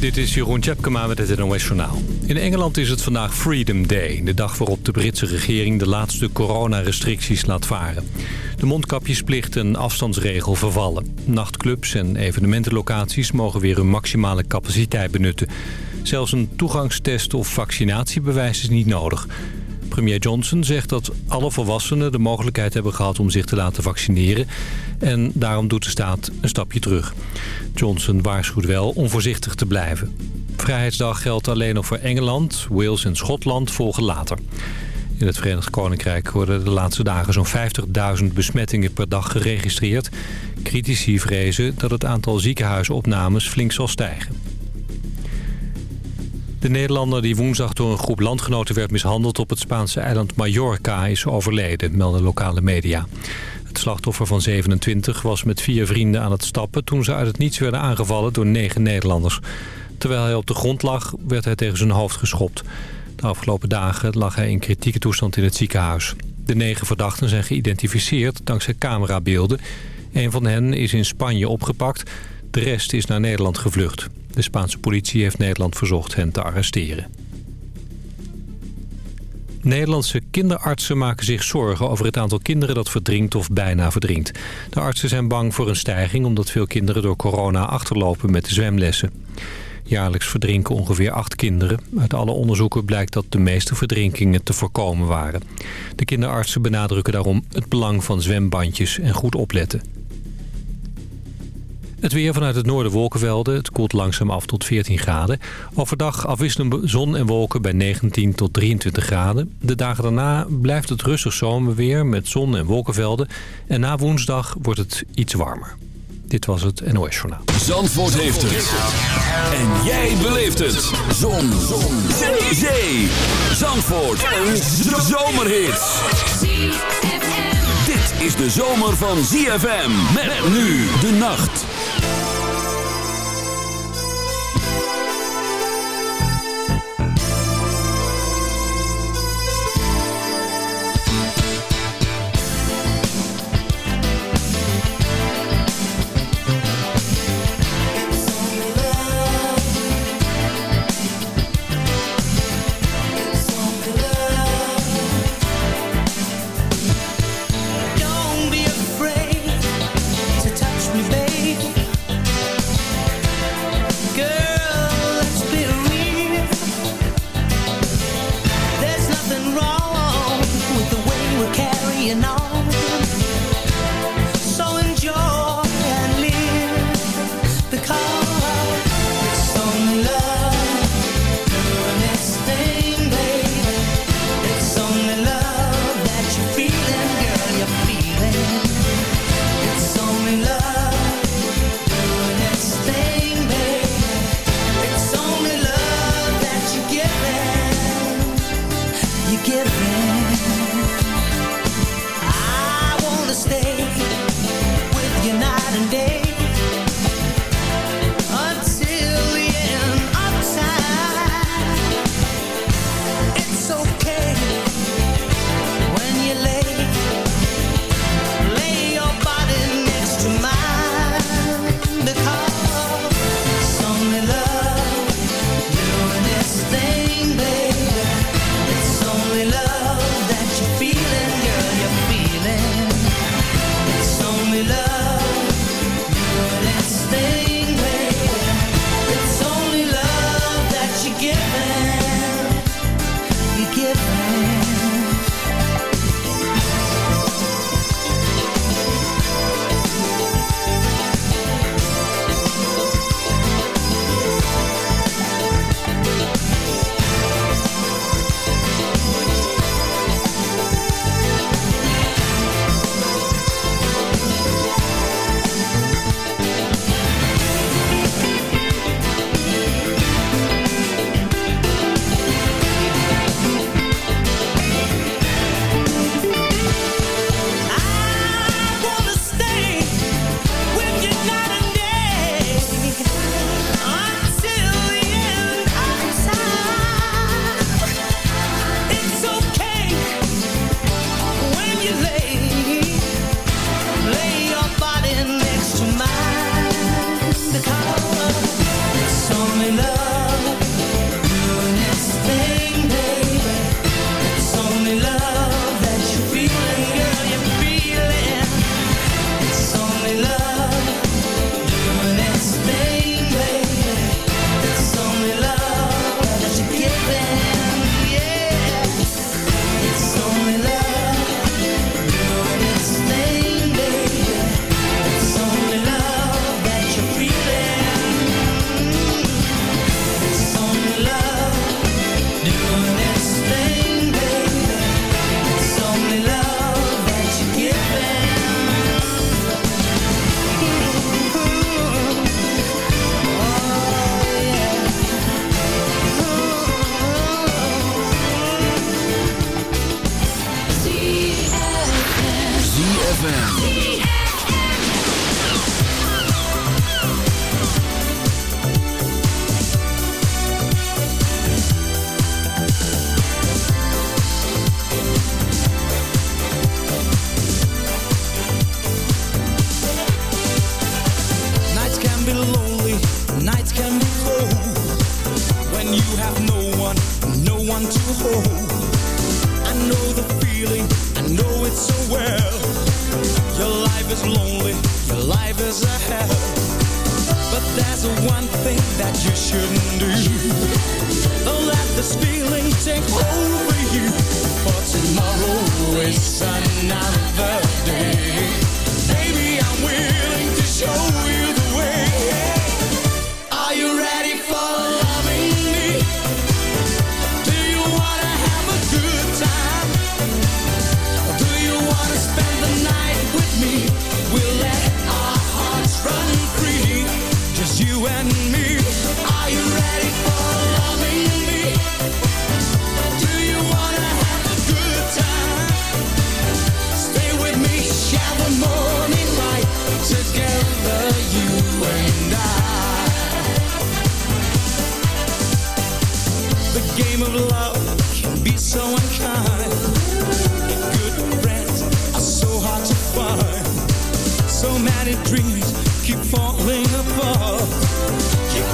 Dit is Jeroen Tjepkema met het NOS Journaal. In Engeland is het vandaag Freedom Day. De dag waarop de Britse regering de laatste coronarestricties laat varen. De mondkapjesplicht en afstandsregel vervallen. Nachtclubs en evenementenlocaties mogen weer hun maximale capaciteit benutten. Zelfs een toegangstest of vaccinatiebewijs is niet nodig. Premier Johnson zegt dat alle volwassenen de mogelijkheid hebben gehad om zich te laten vaccineren. En daarom doet de staat een stapje terug. Johnson waarschuwt wel om voorzichtig te blijven. Vrijheidsdag geldt alleen nog voor Engeland, Wales en Schotland volgen later. In het Verenigd Koninkrijk worden de laatste dagen zo'n 50.000 besmettingen per dag geregistreerd. Critici vrezen dat het aantal ziekenhuisopnames flink zal stijgen. De Nederlander die woensdag door een groep landgenoten werd mishandeld op het Spaanse eiland Mallorca is overleden, melden lokale media. Het slachtoffer van 27 was met vier vrienden aan het stappen toen ze uit het niets werden aangevallen door negen Nederlanders. Terwijl hij op de grond lag, werd hij tegen zijn hoofd geschopt. De afgelopen dagen lag hij in kritieke toestand in het ziekenhuis. De negen verdachten zijn geïdentificeerd dankzij camerabeelden. Een van hen is in Spanje opgepakt. De rest is naar Nederland gevlucht. De Spaanse politie heeft Nederland verzocht hen te arresteren. Nederlandse kinderartsen maken zich zorgen over het aantal kinderen dat verdrinkt of bijna verdrinkt. De artsen zijn bang voor een stijging omdat veel kinderen door corona achterlopen met de zwemlessen. Jaarlijks verdrinken ongeveer acht kinderen. Uit alle onderzoeken blijkt dat de meeste verdrinkingen te voorkomen waren. De kinderartsen benadrukken daarom het belang van zwembandjes en goed opletten. Het weer vanuit het noorden wolkenvelden. Het koelt langzaam af tot 14 graden. Overdag afwisselende zon en wolken bij 19 tot 23 graden. De dagen daarna blijft het rustig zomerweer met zon en wolkenvelden. En na woensdag wordt het iets warmer. Dit was het NOS Journaal. Zandvoort heeft het. En jij beleeft het. Zon. zon. Zee. Zee. Zandvoort. Een zomerhit. Dit is de zomer van ZFM. Met nu de nacht.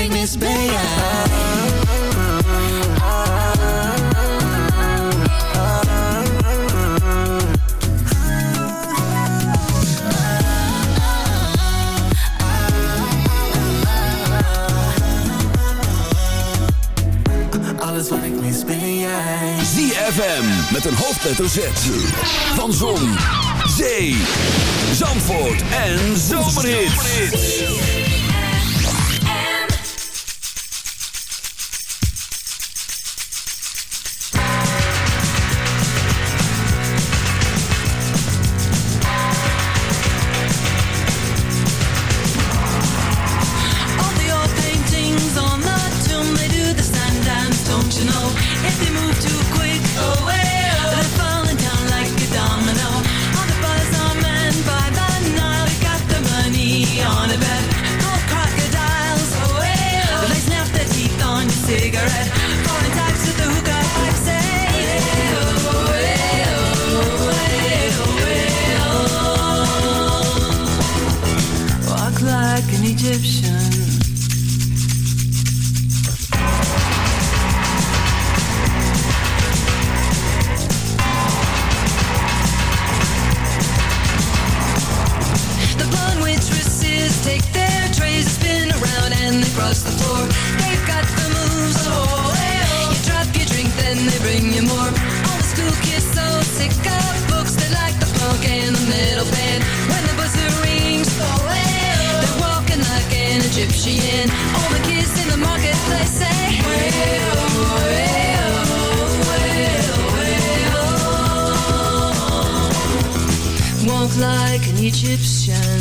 ik mis ben jij. Alles. ZFM met een hoofdletter Van Zon, Zee, Zandvoort en Zomerhits. like an Egyptian.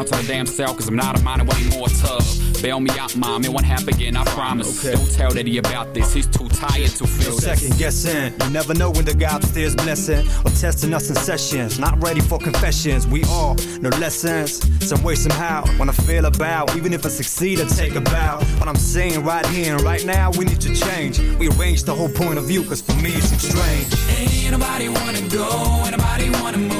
out to her damn cell cause I'm not a minor, way more tough. Bail me out, mom, it won't happen again, I promise. Okay. Don't tell daddy about this, he's too tired to feel this. Second guessing, you never know when the guy upstairs blessing or testing us in sessions. Not ready for confessions, we all no lessons. Some way, somehow, when I feel about, even if I succeed, I take a bow. What I'm saying right here and right now, we need to change. We arrange the whole point of view, cause for me it's strange. Ain't nobody wanna go, anybody wanna move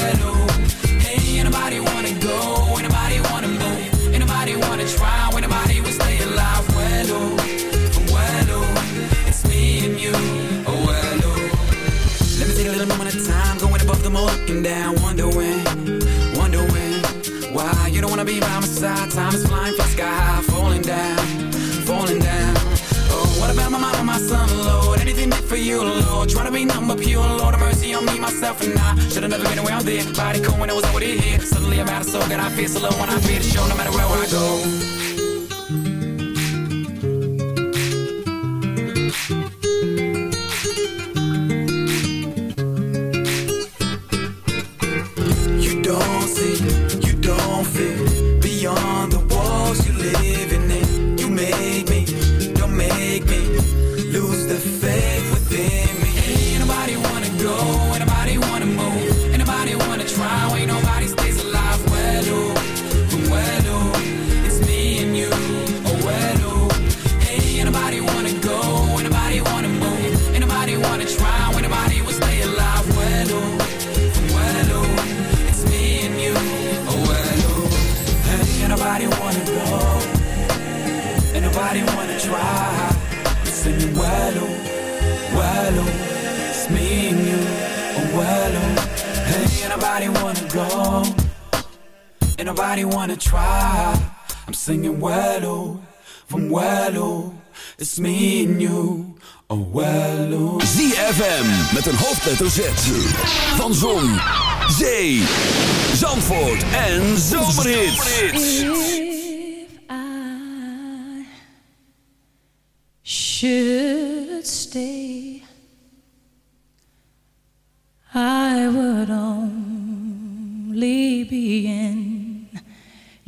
shadow for you, Lord? Trying to be nothing but pure, Lord. Have mercy on me, myself, and I. Should've never been around there. Body cool when it was over here. Suddenly I'm out of soul, that I feel so low when I feel the show, no matter where I go. Ain't nobody wanna try. I'm singing, well, ooh, from well, ooh, it's me and you. Oh, well, ooh. ZFM met een hoofdletter Z. Van Zon, Zee, Zandvoort en Zomerhits. should stay, I would only be in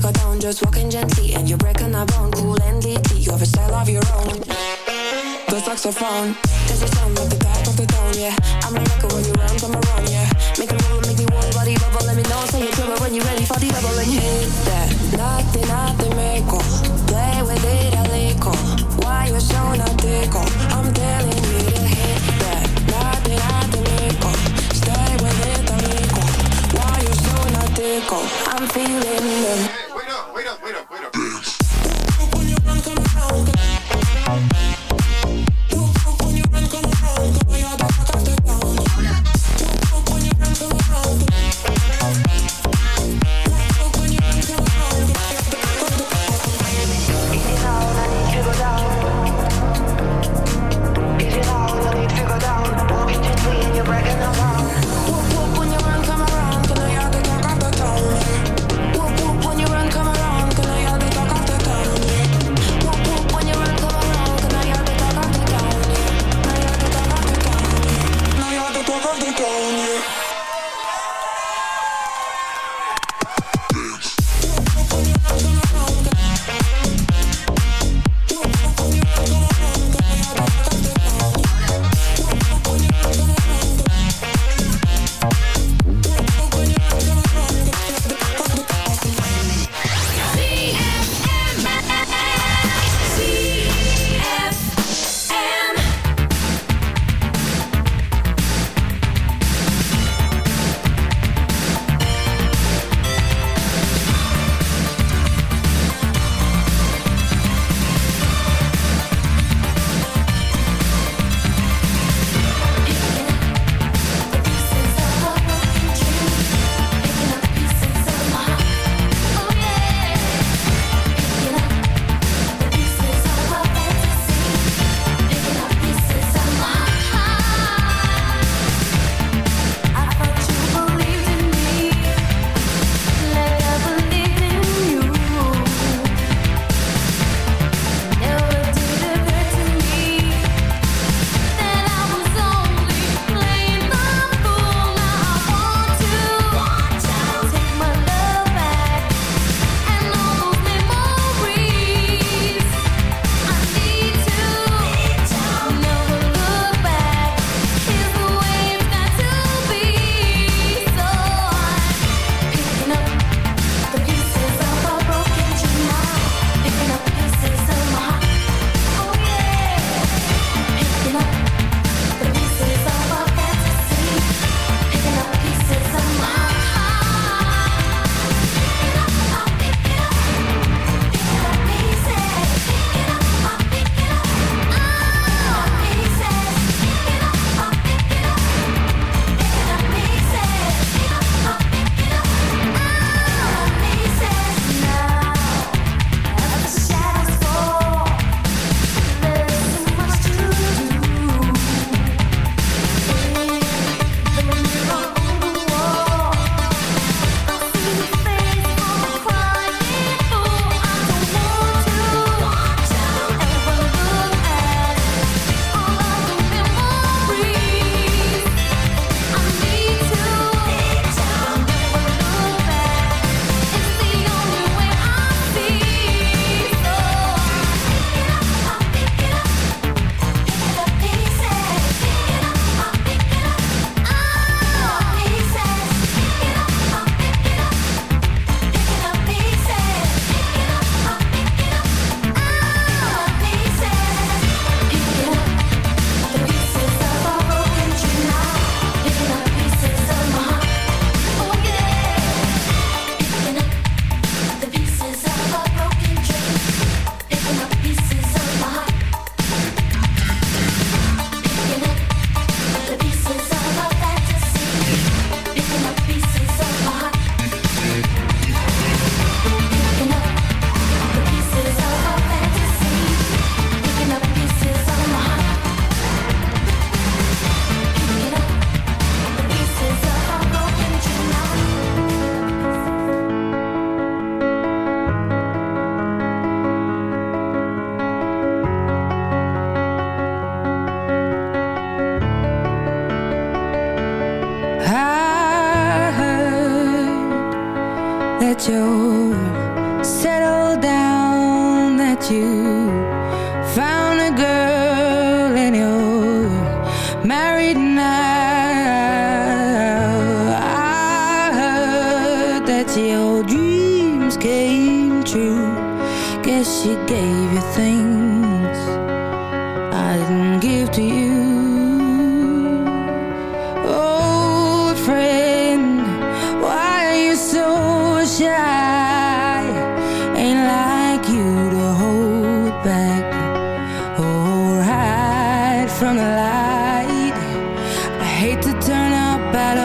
Go down, just walking gently And you're breaking a bone, cool and deeply. You have a style of your own. The saxophone. Cause you sound like the top of the tone, yeah. I'm a rocker when you run, come around, yeah. Make a roll, make me whole body bubble. Let me know, say you're trouble when you're ready for the bubble And hit that, nothing, nothing, make Play with it a little Why you so not tickle? I'm telling you to hit that, nothing, nothing, make Stay with it a Why you so not I'm feeling them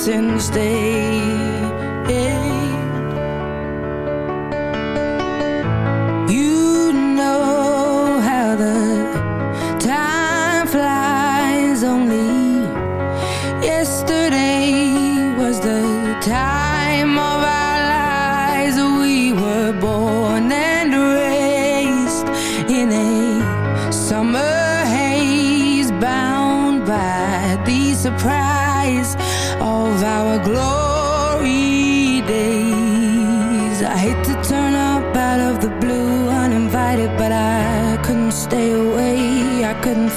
since day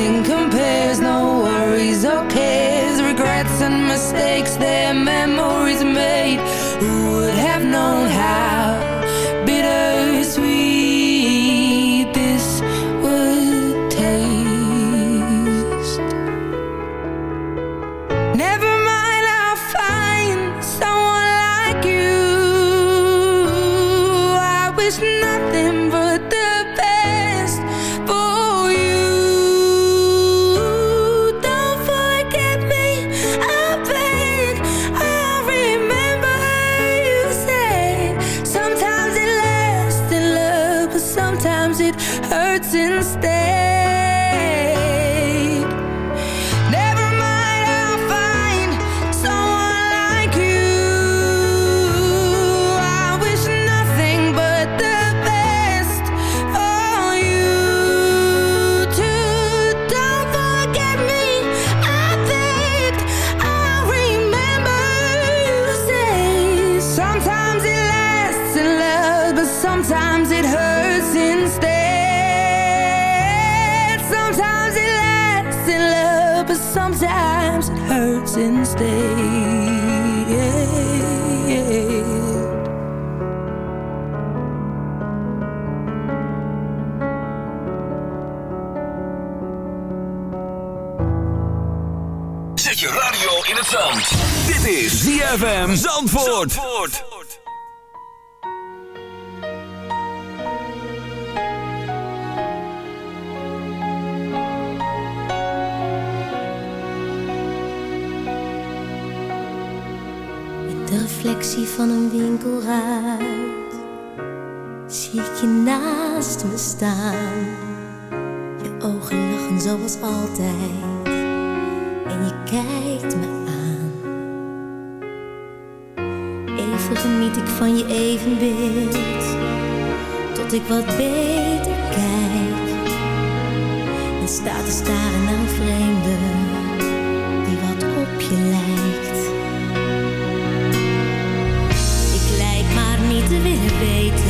nothing compares. ZFM Zandvoort. Zandvoort. In de reflectie van een winkelruit zie ik je naast me staan. Je ogen lachen zoals altijd en je kijkt me geniet ik van je evenbeeld. Tot ik wat beter kijk. En sta te staren naar een vreemde die wat op je lijkt. Ik lijk maar niet te willen weten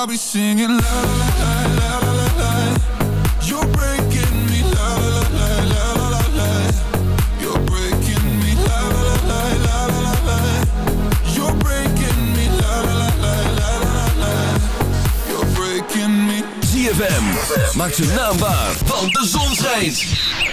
I'll be singing la la la la la la You're breaking me la la la la la la You're breaking me la la la la la la You're breaking me la la la la la la You're breaking me ZFM maakt zijn van want de zon schijnt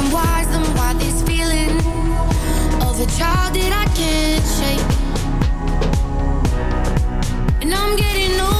I'm wise, then why this feeling of a child that I can't shake? And I'm getting old.